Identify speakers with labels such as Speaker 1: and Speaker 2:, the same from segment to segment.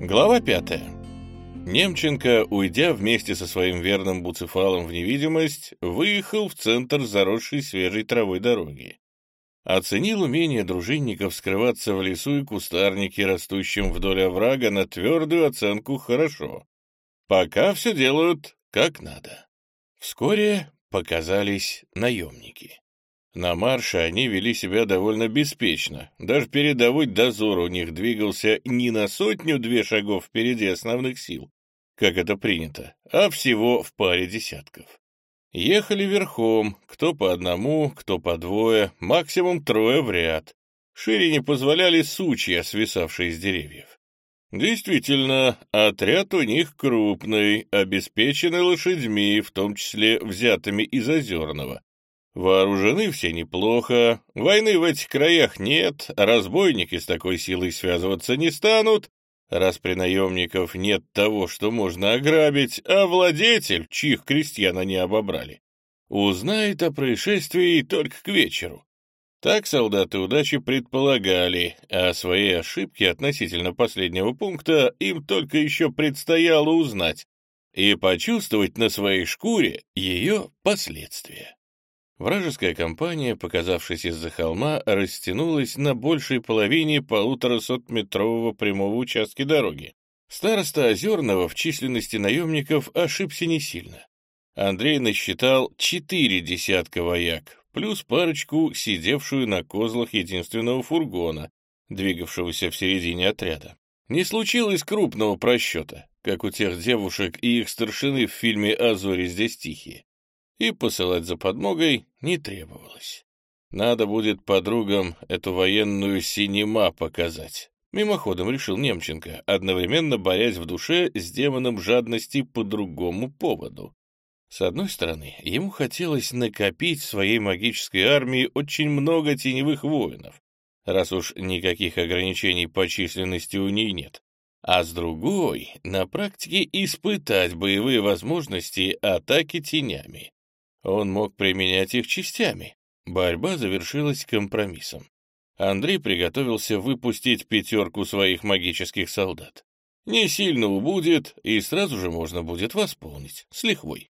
Speaker 1: Глава пятая. Немченко, уйдя вместе со своим верным буцефалом в невидимость, выехал в центр заросшей свежей травой дороги. Оценил умение дружинников скрываться в лесу и кустарнике, растущем вдоль оврага, на твердую оценку «хорошо». Пока все делают как надо. Вскоре показались наемники. На марше они вели себя довольно беспечно. Даже передовой дозор у них двигался не на сотню-две шагов впереди основных сил, как это принято, а всего в паре десятков. Ехали верхом, кто по одному, кто по двое, максимум трое в ряд. Шире не позволяли сучья, свисавшие с деревьев. Действительно, отряд у них крупный, обеспеченный лошадьми, в том числе взятыми из Озерного. Вооружены все неплохо, войны в этих краях нет, разбойники с такой силой связываться не станут, раз при наемников нет того, что можно ограбить, а владетель, чьих крестьян они обобрали, узнает о происшествии только к вечеру. Так солдаты удачи предполагали, а свои ошибки относительно последнего пункта им только еще предстояло узнать и почувствовать на своей шкуре ее последствия. Вражеская компания, показавшись из-за холма, растянулась на большей половине полуторасотметрового прямого участка дороги. Староста Озерного в численности наемников ошибся не сильно. Андрей насчитал четыре десятка вояк, плюс парочку, сидевшую на козлах единственного фургона, двигавшегося в середине отряда. Не случилось крупного просчета, как у тех девушек и их старшины в фильме «А зори здесь тихие» и посылать за подмогой не требовалось. Надо будет подругам эту военную синема показать. Мимоходом решил Немченко, одновременно борясь в душе с демоном жадности по другому поводу. С одной стороны, ему хотелось накопить в своей магической армии очень много теневых воинов, раз уж никаких ограничений по численности у ней нет. А с другой, на практике испытать боевые возможности атаки тенями. Он мог применять их частями. Борьба завершилась компромиссом. Андрей приготовился выпустить пятерку своих магических солдат. Не сильно убудет, и сразу же можно будет восполнить, с лихвой.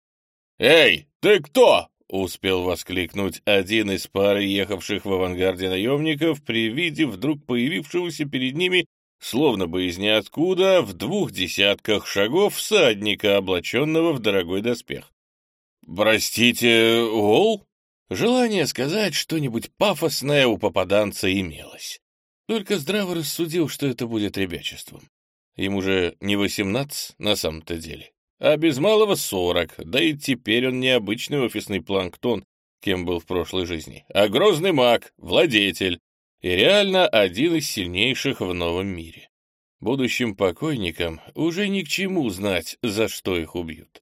Speaker 1: «Эй, ты кто?» — успел воскликнуть один из пары ехавших в авангарде наемников при виде вдруг появившегося перед ними, словно бы из ниоткуда, в двух десятках шагов всадника, облаченного в дорогой доспех. «Простите, Уолл?» Желание сказать что-нибудь пафосное у попаданца имелось. Только здраво рассудил, что это будет ребячеством. Ему же не восемнадцать на самом-то деле, а без малого сорок, да и теперь он не обычный офисный планктон, кем был в прошлой жизни, а грозный маг, владетель, и реально один из сильнейших в новом мире. Будущим покойникам уже ни к чему знать, за что их убьют.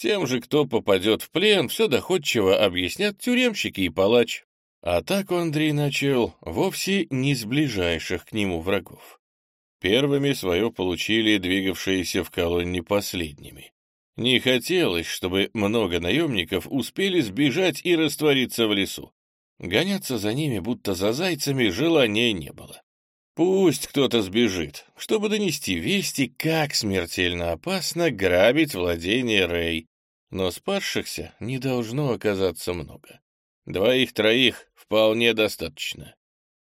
Speaker 1: Тем же, кто попадет в плен, все доходчиво объяснят тюремщики и палач. Атаку Андрей начал вовсе не с ближайших к нему врагов. Первыми свое получили двигавшиеся в колонне последними. Не хотелось, чтобы много наемников успели сбежать и раствориться в лесу. Гоняться за ними, будто за зайцами, желания не было. Пусть кто-то сбежит, чтобы донести вести, как смертельно опасно грабить владение Рэй, но спасшихся не должно оказаться много. Двоих-троих вполне достаточно.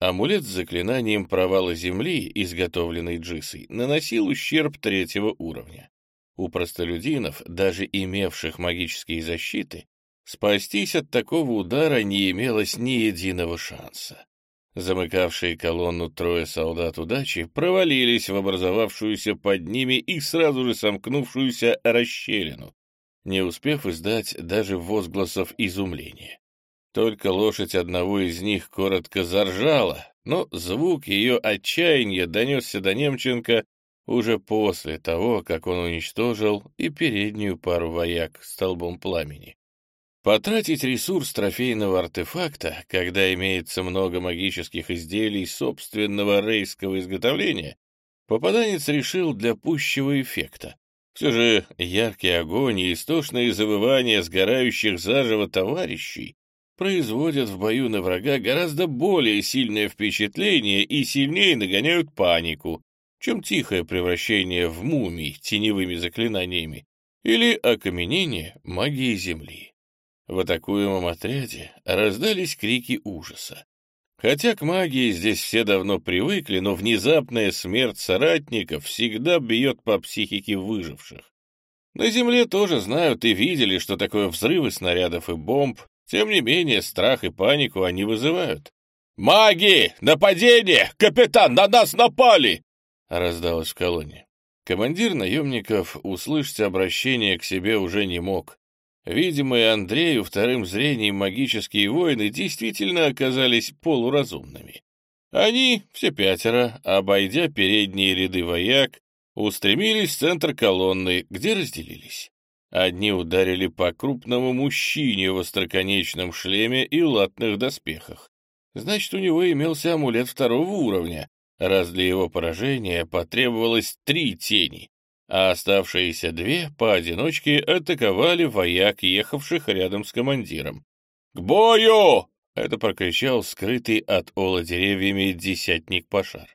Speaker 1: Амулет с заклинанием провала земли, изготовленный Джисой, наносил ущерб третьего уровня. У простолюдинов, даже имевших магические защиты, спастись от такого удара не имелось ни единого шанса. Замыкавшие колонну трое солдат удачи провалились в образовавшуюся под ними и сразу же сомкнувшуюся расщелину, не успев издать даже возгласов изумления. Только лошадь одного из них коротко заржала, но звук ее отчаяния донесся до Немченко уже после того, как он уничтожил и переднюю пару вояк столбом пламени. Потратить ресурс трофейного артефакта, когда имеется много магических изделий собственного рейского изготовления, попаданец решил для пущего эффекта, все же яркий огонь и истошные завывания сгорающих заживо товарищей производят в бою на врага гораздо более сильное впечатление и сильнее нагоняют панику, чем тихое превращение в мумий теневыми заклинаниями или окаменение магии земли. В атакуемом отряде раздались крики ужаса. Хотя к магии здесь все давно привыкли, но внезапная смерть соратников всегда бьет по психике выживших. На земле тоже знают и видели, что такое взрывы снарядов и бомб, тем не менее страх и панику они вызывают. «Маги! Нападение! Капитан, на нас напали!» раздалось в колонне. Командир наемников услышать обращение к себе уже не мог. Видимые Андрею вторым зрением магические воины действительно оказались полуразумными. Они, все пятеро, обойдя передние ряды вояк, устремились в центр колонны, где разделились. Одни ударили по крупному мужчине в остроконечном шлеме и латных доспехах. Значит, у него имелся амулет второго уровня, раз для его поражения потребовалось три тени, а оставшиеся две поодиночке атаковали вояк, ехавших рядом с командиром. «К бою!» — это прокричал скрытый от ола деревьями десятник Пашар.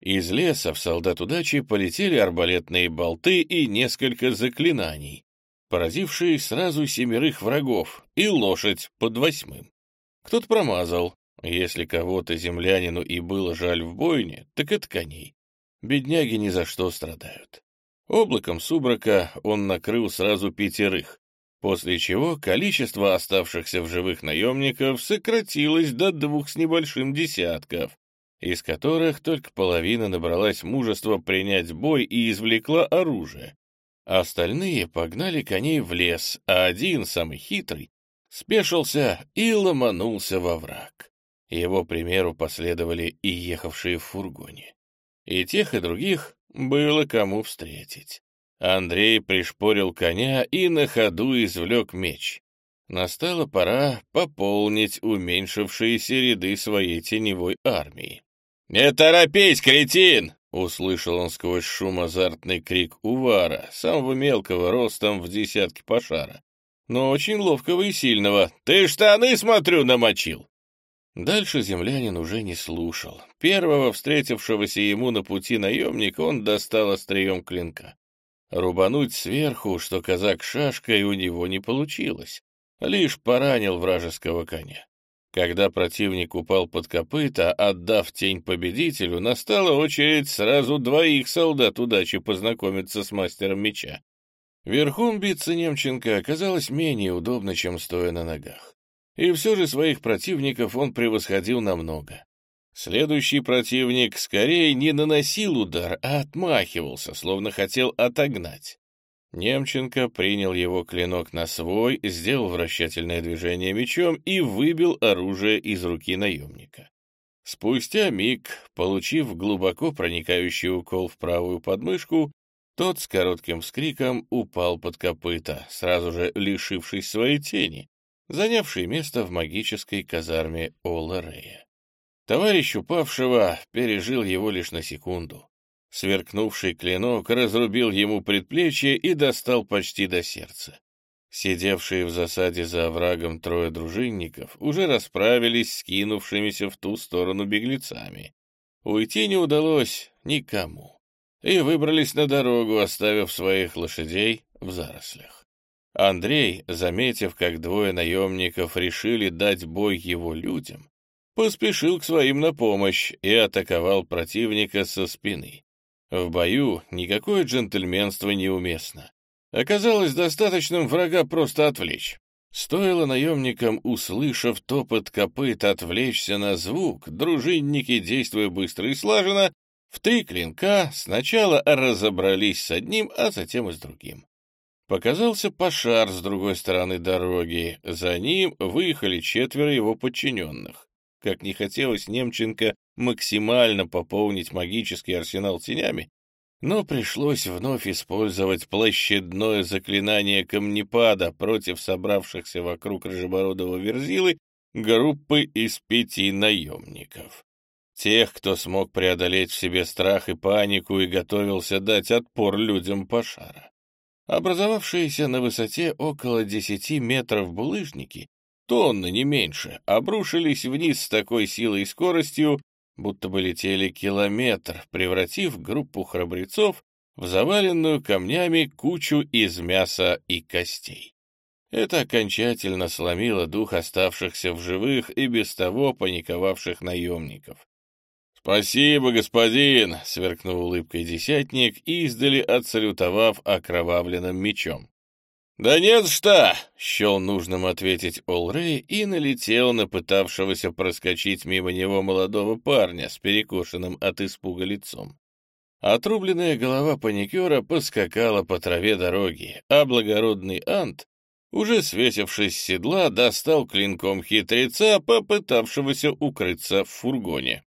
Speaker 1: Из леса в солдат удачи полетели арбалетные болты и несколько заклинаний, поразившие сразу семерых врагов и лошадь под восьмым. Кто-то промазал. Если кого-то землянину и было жаль в бойне, так это коней. Бедняги ни за что страдают. Облаком субрака он накрыл сразу пятерых, после чего количество оставшихся в живых наемников сократилось до двух с небольшим десятков, из которых только половина набралась мужества принять бой и извлекла оружие. Остальные погнали коней в лес, а один, самый хитрый, спешился и ломанулся во враг. Его примеру последовали и ехавшие в фургоне. И тех, и других было кому встретить. Андрей пришпорил коня и на ходу извлек меч. Настала пора пополнить уменьшившиеся ряды своей теневой армии. «Не торопись, кретин!» — услышал он сквозь шум азартный крик Увара, самого мелкого ростом в десятке пошара, но очень ловкого и сильного. «Ты штаны, смотрю, намочил!» Дальше землянин уже не слушал. Первого встретившегося ему на пути наемника он достал острием клинка. Рубануть сверху, что казак шашкой, у него не получилось. Лишь поранил вражеского коня. Когда противник упал под копыта, отдав тень победителю, настала очередь сразу двоих солдат удачи познакомиться с мастером меча. Верхом биться Немченко оказалось менее удобно, чем стоя на ногах. И все же своих противников он превосходил намного. Следующий противник скорее не наносил удар, а отмахивался, словно хотел отогнать. Немченко принял его клинок на свой, сделал вращательное движение мечом и выбил оружие из руки наемника. Спустя миг, получив глубоко проникающий укол в правую подмышку, тот с коротким вскриком упал под копыта, сразу же лишившись своей тени, занявший место в магической казарме Оларея. Товарищ упавшего пережил его лишь на секунду. Сверкнувший клинок разрубил ему предплечье и достал почти до сердца. Сидевшие в засаде за оврагом трое дружинников уже расправились с кинувшимися в ту сторону беглецами. Уйти не удалось никому, и выбрались на дорогу, оставив своих лошадей в зарослях. Андрей, заметив, как двое наемников решили дать бой его людям, поспешил к своим на помощь и атаковал противника со спины. В бою никакое джентльменство неуместно. Оказалось достаточным врага просто отвлечь. Стоило наемникам, услышав топот копыт, отвлечься на звук, дружинники, действуя быстро и слаженно, в три клинка сначала разобрались с одним, а затем и с другим. Показался пошар с другой стороны дороги. За ним выехали четверо его подчиненных. Как не хотелось Немченко максимально пополнить магический арсенал тенями, но пришлось вновь использовать площадное заклинание камнепада против собравшихся вокруг Рыжебородого Верзилы группы из пяти наемников. Тех, кто смог преодолеть в себе страх и панику и готовился дать отпор людям пошара. Образовавшиеся на высоте около десяти метров булыжники, тонны не меньше, обрушились вниз с такой силой и скоростью, будто бы летели километр, превратив группу храбрецов в заваленную камнями кучу из мяса и костей. Это окончательно сломило дух оставшихся в живых и без того паниковавших наемников. «Спасибо, господин!» — сверкнул улыбкой десятник, издали отсалютовав окровавленным мечом. «Да нет что!» — счел нужным ответить Олрей и налетел на пытавшегося проскочить мимо него молодого парня с перекошенным от испуга лицом. Отрубленная голова паникера поскакала по траве дороги, а благородный Ант уже свесившись с седла, достал клинком хитреца, попытавшегося укрыться в фургоне.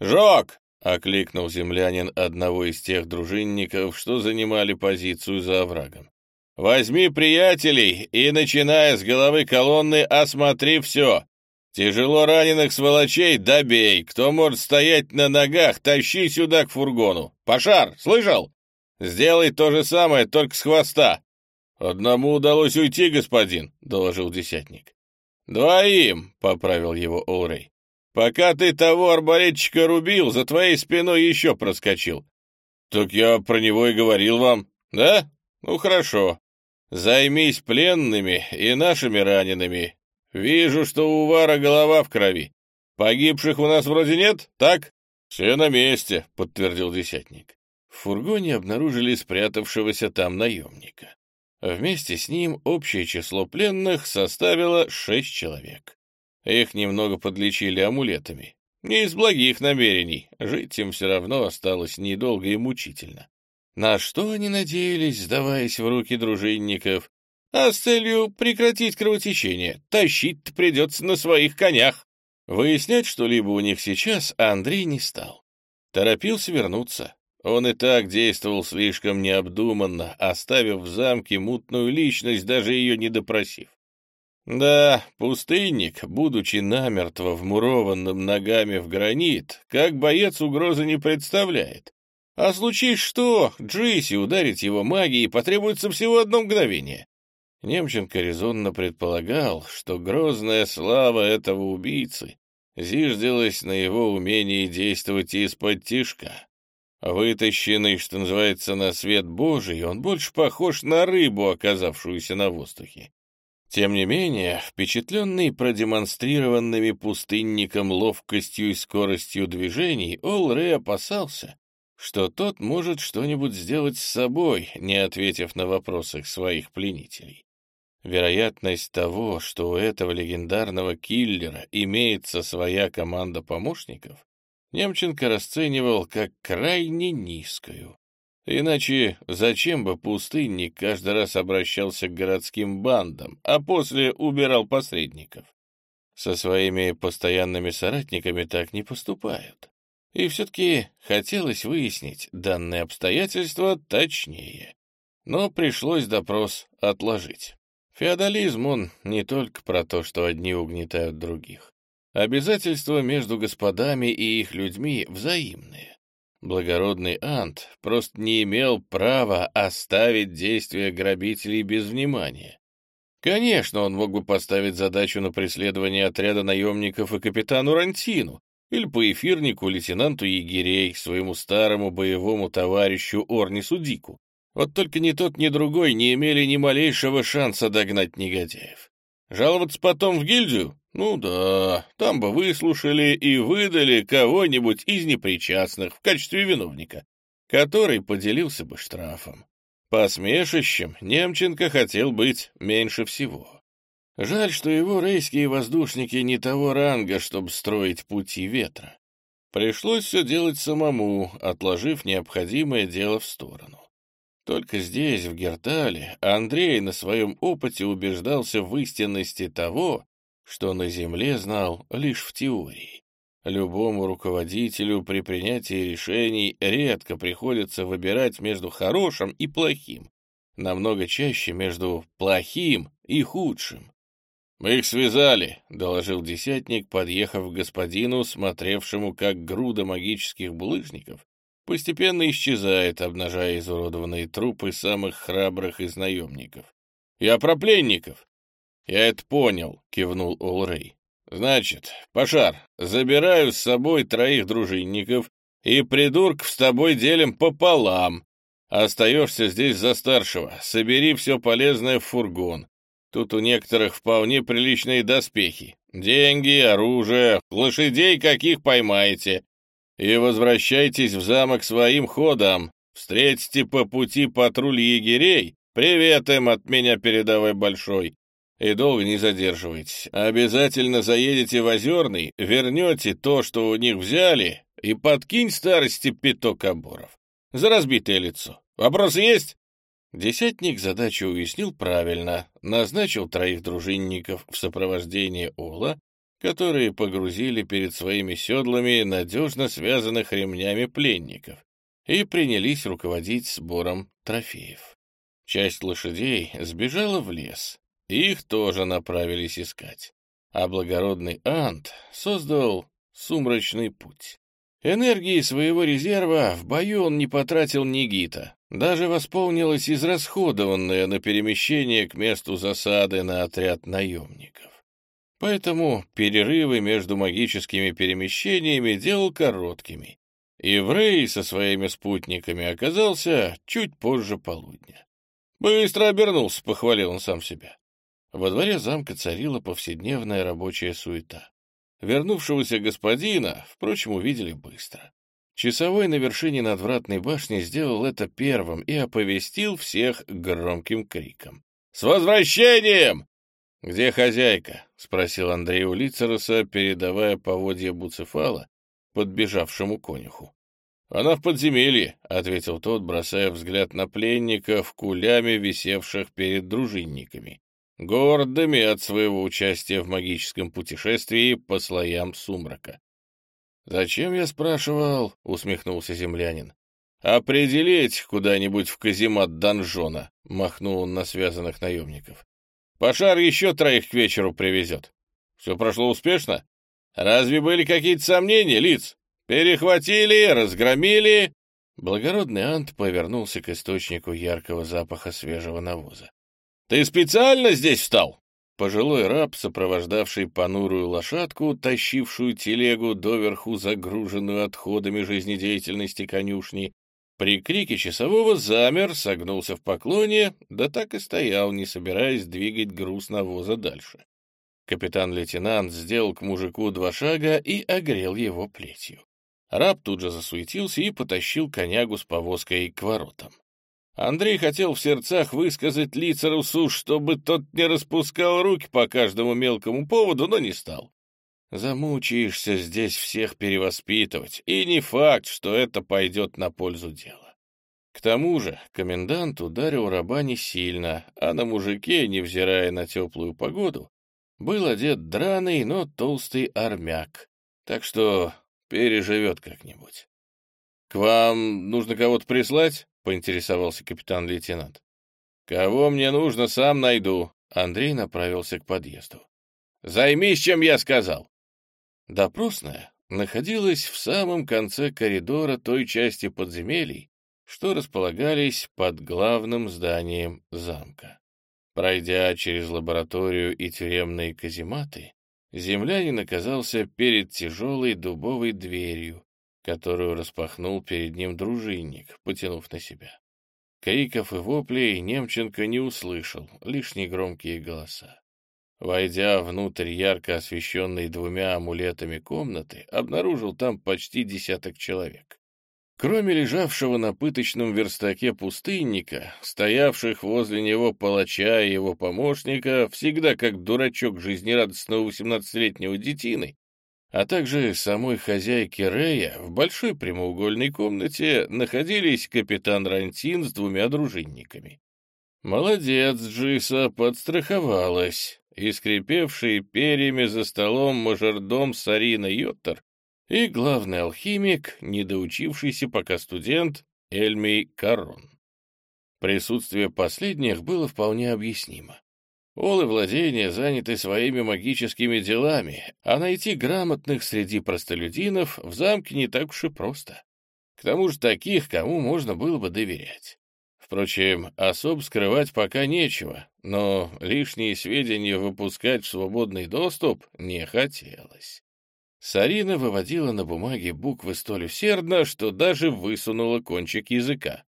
Speaker 1: «Жок!» — окликнул землянин одного из тех дружинников, что занимали позицию за оврагом. «Возьми приятелей и, начиная с головы колонны, осмотри все. Тяжело раненых сволочей добей. Кто может стоять на ногах, тащи сюда к фургону. Пошар, слышал? Сделай то же самое, только с хвоста. «Одному удалось уйти, господин», — доложил десятник. «Двоим», — поправил его Олрей. «Пока ты того арбалетчика рубил, за твоей спиной еще проскочил». «Так я про него и говорил вам». «Да? Ну, хорошо. Займись пленными и нашими ранеными. Вижу, что у Вара голова в крови. Погибших у нас вроде нет, так?» «Все на месте», — подтвердил десятник. В фургоне обнаружили спрятавшегося там наемника. Вместе с ним общее число пленных составило шесть человек. Их немного подлечили амулетами. Не из благих намерений, жить им все равно осталось недолго и мучительно. На что они надеялись, сдаваясь в руки дружинников? А с целью прекратить кровотечение, тащить придется на своих конях. Выяснять что-либо у них сейчас Андрей не стал. Торопился вернуться, он и так действовал слишком необдуманно, оставив в замке мутную личность, даже ее не допросив. Да, пустынник, будучи намертво вмурованным ногами в гранит, как боец угрозы не представляет. А случись что, Джейси ударить его магией потребуется всего одно мгновение. Немченко резонно предполагал, что грозная слава этого убийцы зиждилась на его умении действовать из-под тишка. Вытащенный, что называется, на свет Божий, он больше похож на рыбу, оказавшуюся на воздухе. Тем не менее, впечатленный продемонстрированными пустынником ловкостью и скоростью движений, Олрей опасался, что тот может что-нибудь сделать с собой, не ответив на вопросы своих пленителей. Вероятность того, что у этого легендарного киллера имеется своя команда помощников, Немченко расценивал как крайне низкую. Иначе зачем бы пустынник каждый раз обращался к городским бандам, а после убирал посредников? Со своими постоянными соратниками так не поступают. И все-таки хотелось выяснить данные обстоятельства точнее. Но пришлось допрос отложить. Феодализм он не только про то, что одни угнетают других. Обязательства между господами и их людьми взаимные. Благородный Ант просто не имел права оставить действия грабителей без внимания. Конечно, он мог бы поставить задачу на преследование отряда наемников и капитану Рантину, или по эфирнику лейтенанту егерей, своему старому боевому товарищу Орнису Дику. Вот только ни тот, ни другой не имели ни малейшего шанса догнать негодяев. Жаловаться потом в гильдию? Ну да, там бы выслушали и выдали кого-нибудь из непричастных в качестве виновника, который поделился бы штрафом. Посмешищем Немченко хотел быть меньше всего. Жаль, что его рейские воздушники не того ранга, чтобы строить пути ветра. Пришлось все делать самому, отложив необходимое дело в сторону. Только здесь, в Гертале, Андрей на своем опыте убеждался в истинности того, что на Земле знал лишь в теории. Любому руководителю при принятии решений редко приходится выбирать между хорошим и плохим, намного чаще между плохим и худшим. «Мы их связали», — доложил десятник, подъехав к господину, смотревшему, как груда магических булыжников постепенно исчезает, обнажая изуродованные трупы самых храбрых из наемников. «Я про пленников!» «Я это понял», — кивнул Олрей. Значит, Пашар, забираю с собой троих дружинников и придурков с тобой делим пополам. Остаешься здесь за старшего, собери все полезное в фургон. Тут у некоторых вполне приличные доспехи. Деньги, оружие, лошадей каких поймаете. И возвращайтесь в замок своим ходом. Встретите по пути патруль егерей. Привет им от меня передавай большой. И долго не задерживайтесь. Обязательно заедете в Озерный, вернете то, что у них взяли, и подкинь старости пяток оборов. За разбитое лицо. Вопросы есть? Десятник задачу уяснил правильно, назначил троих дружинников в сопровождении Ола, которые погрузили перед своими седлами надежно связанных ремнями пленников и принялись руководить сбором трофеев. Часть лошадей сбежала в лес, их тоже направились искать, а благородный Ант создал сумрачный путь. Энергии своего резерва в бою он не потратил ни гита, даже восполнилась израсходованная на перемещение к месту засады на отряд наемников. Поэтому перерывы между магическими перемещениями делал короткими, и Врей со своими спутниками оказался чуть позже полудня. «Быстро обернулся», — похвалил он сам себя. Во дворе замка царила повседневная рабочая суета. Вернувшегося господина, впрочем, увидели быстро. Часовой на вершине надвратной башни сделал это первым и оповестил всех громким криком. «С возвращением!» «Где хозяйка?» — спросил Андрей у Лицероса, передавая поводья Буцефала подбежавшему конюху. «Она в подземелье», — ответил тот, бросая взгляд на пленника в кулями, висевших перед дружинниками, гордыми от своего участия в магическом путешествии по слоям сумрака. «Зачем я спрашивал?» — усмехнулся землянин. «Определить куда-нибудь в каземат донжона», — махнул он на связанных наемников. «Пошар еще троих к вечеру привезет. Все прошло успешно? Разве были какие-то сомнения, лиц? Перехватили, разгромили?» Благородный Ант повернулся к источнику яркого запаха свежего навоза. «Ты специально здесь встал?» Пожилой раб, сопровождавший понурую лошадку, тащившую телегу, доверху загруженную отходами жизнедеятельности конюшни, при крике часового замер, согнулся в поклоне, да так и стоял, не собираясь двигать груз навоза дальше. Капитан-лейтенант сделал к мужику два шага и огрел его плетью. Раб тут же засуетился и потащил конягу с повозкой к воротам. Андрей хотел в сердцах высказать Лицерусу, чтобы тот не распускал руки по каждому мелкому поводу, но не стал. Замучаешься здесь всех перевоспитывать, и не факт, что это пойдет на пользу дела. К тому же комендант ударил раба не сильно, а на мужике, невзирая на теплую погоду, был одет драный, но толстый армяк, так что переживет как-нибудь. — К вам нужно кого-то прислать? поинтересовался капитан-лейтенант. «Кого мне нужно, сам найду». Андрей направился к подъезду. «Займись, чем я сказал». Допросная находилась в самом конце коридора той части подземелий, что располагались под главным зданием замка. Пройдя через лабораторию и тюремные казематы, землянин оказался перед тяжелой дубовой дверью, которую распахнул перед ним дружинник, потянув на себя. Криков и воплей Немченко не услышал, лишь негромкие голоса. Войдя внутрь ярко освещенной двумя амулетами комнаты, обнаружил там почти десяток человек. Кроме лежавшего на пыточном верстаке пустынника, стоявших возле него палача и его помощника, всегда как дурачок жизнерадостного восемнадцатилетнего детины, а также самой хозяйки Рея, в большой прямоугольной комнате находились капитан Рантин с двумя дружинниками. Молодец, Джиса, подстраховалась, и скрипевший перьями за столом мажордом Сарина Йоттер и главный алхимик, недоучившийся пока студент Эльмий Карон. Присутствие последних было вполне объяснимо. Олы владения заняты своими магическими делами, а найти грамотных среди простолюдинов в замке не так уж и просто. К тому же таких, кому можно было бы доверять. Впрочем, особ скрывать пока нечего, но лишние сведения выпускать в свободный доступ не хотелось. Сарина выводила на бумаге буквы столь усердно, что даже высунула кончик языка.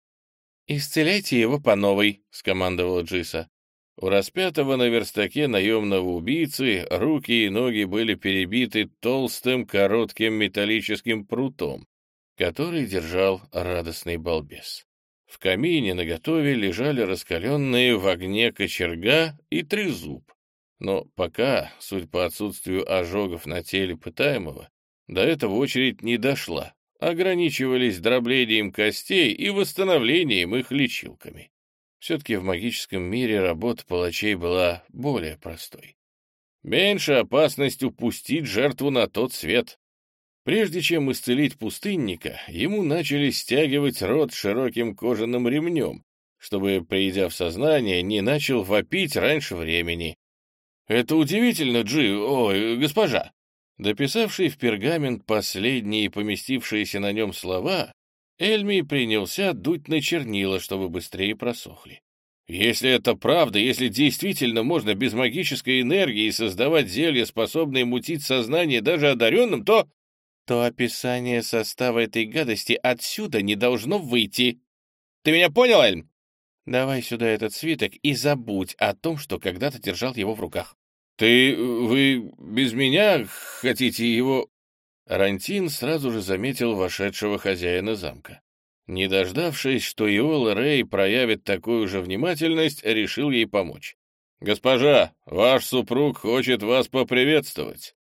Speaker 1: «Исцеляйте его по новой», — скомандовала Джиса. У распятого на верстаке наемного убийцы руки и ноги были перебиты толстым коротким металлическим прутом, который держал радостный балбес. В камине наготове лежали раскаленные в огне кочерга и трезуб. Но пока, судя по отсутствию ожогов на теле пытаемого, до этого очередь не дошла, ограничивались дроблением костей и восстановлением их лечилками. Все-таки в магическом мире работа палачей была более простой. Меньше опасность упустить жертву на тот свет. Прежде чем исцелить пустынника, ему начали стягивать рот широким кожаным ремнем, чтобы, придя в сознание, не начал вопить раньше времени. «Это удивительно, Джи... Ой, госпожа!» Дописавший в пергамент последние поместившиеся на нем слова, Эльми принялся дуть на чернила, чтобы быстрее просохли. Если это правда, если действительно можно без магической энергии создавать зелья, способные мутить сознание даже одаренным, то то описание состава этой гадости отсюда не должно выйти. Ты меня понял, Эльм? Давай сюда этот свиток и забудь о том, что когда-то держал его в руках. Ты... вы без меня хотите его... Рантин сразу же заметил вошедшего хозяина замка. Не дождавшись, что Иола Рэй проявит такую же внимательность, решил ей помочь. «Госпожа, ваш супруг хочет вас поприветствовать».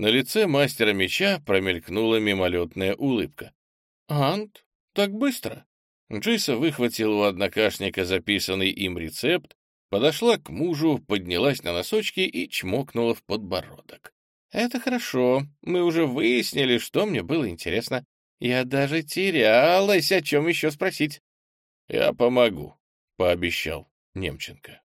Speaker 1: На лице мастера меча промелькнула мимолетная улыбка. «Ант? Так быстро?» Джиса выхватила у однокашника записанный им рецепт, подошла к мужу, поднялась на носочки и чмокнула в подбородок. «Это хорошо. Мы уже выяснили, что мне было интересно. Я даже терялась, о чем еще спросить». «Я помогу», — пообещал Немченко.